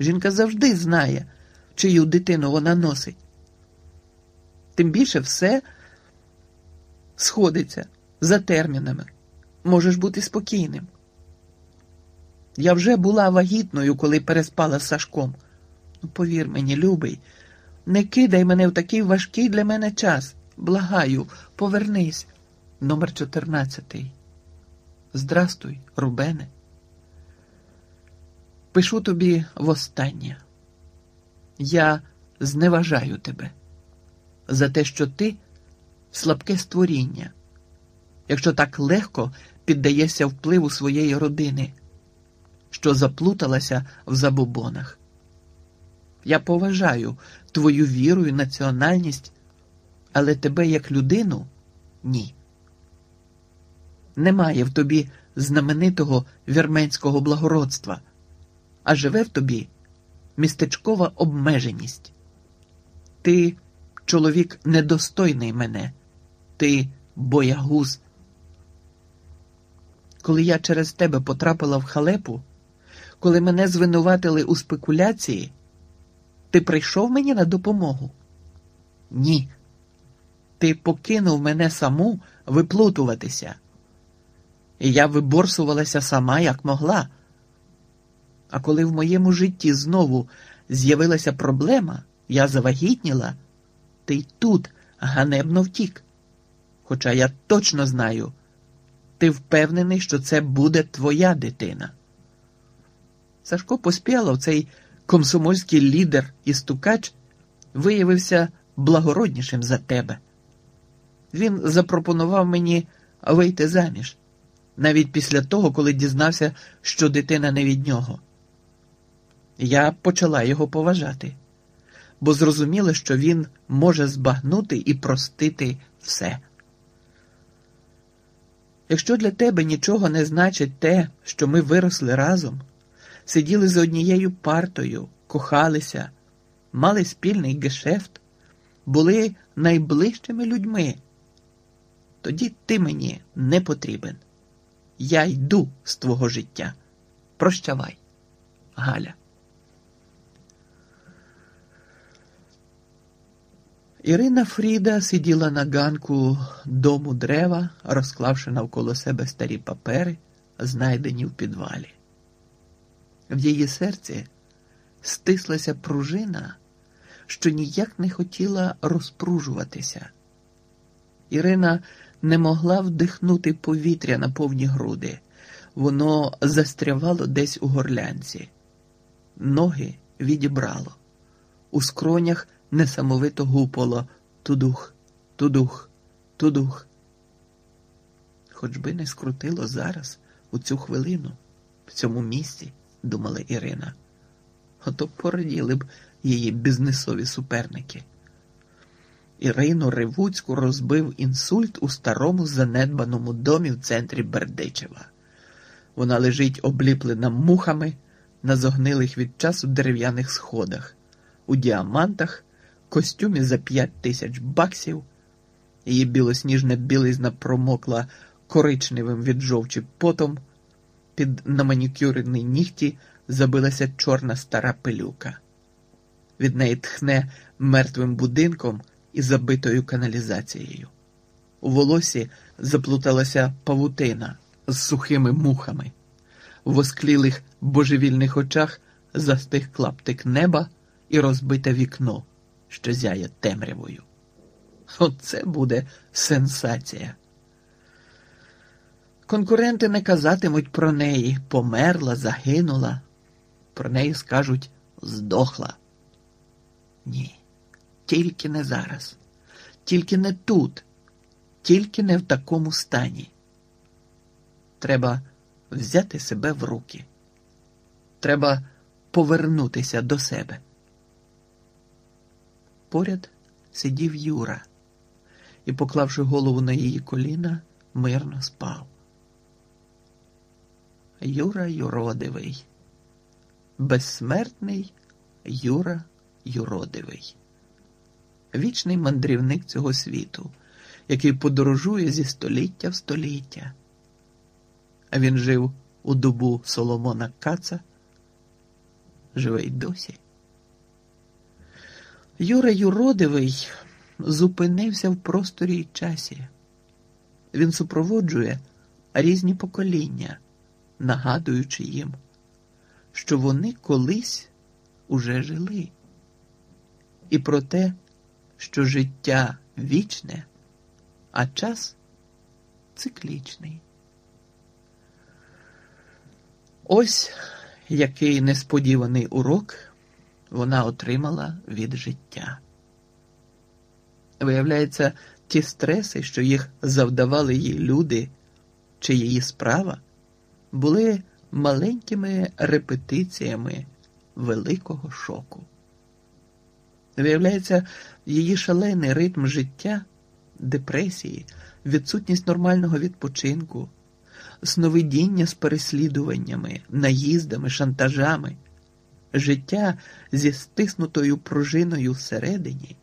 Жінка завжди знає, чию дитину вона носить. Тим більше все сходиться за термінами. Можеш бути спокійним. Я вже була вагітною, коли переспала з Сашком. Ну, повір мені, любий, не кидай мене в такий важкий для мене час. Благаю, повернись. Номер 14. Здрастуй, Рубене. Пишу тобі востаннє. Я зневажаю тебе за те, що ти слабке створіння, якщо так легко піддаєшся впливу своєї родини, що заплуталася в забобонах. Я поважаю твою віру і національність, але тебе як людину ні. Немає в тобі знаменитого вірменського благородства, а живе в тобі містечкова обмеженість. Ти чоловік недостойний мене, ти боягуз. Коли я через тебе потрапила в халепу, коли мене звинуватили у спекуляції, ти прийшов мені на допомогу? Ні. Ти покинув мене саму виплутуватися. І я виборсувалася сама, як могла. А коли в моєму житті знову з'явилася проблема, я завагітніла, ти й тут ганебно втік. Хоча я точно знаю, ти впевнений, що це буде твоя дитина. Сашко Поспєлов, цей комсомольський лідер і стукач, виявився благороднішим за тебе. Він запропонував мені вийти заміж, навіть після того, коли дізнався, що дитина не від нього. Я почала його поважати, бо зрозуміла, що він може збагнути і простити все. Якщо для тебе нічого не значить те, що ми виросли разом, сиділи за однією партою, кохалися, мали спільний гешефт, були найближчими людьми, тоді ти мені не потрібен. Я йду з твого життя. Прощавай, Галя. Ірина Фріда сиділа на ганку дому дерева, розклавши навколо себе старі папери, знайдені в підвалі. В її серці стислася пружина, що ніяк не хотіла розпружуватися. Ірина не могла вдихнути повітря на повні груди, воно застрявало десь у горлянці, ноги відібрало, у скронях несамовито гупало тудух, тудух, тудух. Хоч би не скрутило зараз, у цю хвилину, в цьому місці, думала Ірина. Ото пораділи б її бізнесові суперники. Ірину Ревуцьку розбив інсульт у старому занедбаному домі в центрі Бердичева. Вона лежить обліплена мухами на зогнилих від часу дерев'яних сходах, у діамантах костюмі за п'ять тисяч баксів, її білосніжна білизна промокла коричневим від жовчі потом, під наманікюрені нігті забилася чорна стара пилюка. Від неї тхне мертвим будинком і забитою каналізацією. У волосі заплуталася павутина з сухими мухами, в восклілих божевільних очах застиг клаптик неба і розбите вікно що зяє темрявою. Оце буде сенсація. Конкуренти не казатимуть про неї померла, загинула. Про неї скажуть здохла. Ні, тільки не зараз, тільки не тут, тільки не в такому стані. Треба взяти себе в руки. Треба повернутися до себе. Поряд сидів Юра і, поклавши голову на її коліна, мирно спав. Юра Юродивий, безсмертний Юра Юродивий, вічний мандрівник цього світу, який подорожує зі століття в століття. А він жив у добу Соломона Каца, живе й досі. Юра Юродивий зупинився в просторі й часі. Він супроводжує різні покоління, нагадуючи їм, що вони колись уже жили, і про те, що життя вічне, а час циклічний. Ось який несподіваний урок вона отримала від життя. Виявляється, ті стреси, що їх завдавали їй люди чи її справа, були маленькими репетиціями великого шоку. Виявляється, її шалений ритм життя, депресії, відсутність нормального відпочинку, сновидіння з переслідуваннями, наїздами, шантажами, життя зі стиснутою пружиною всередині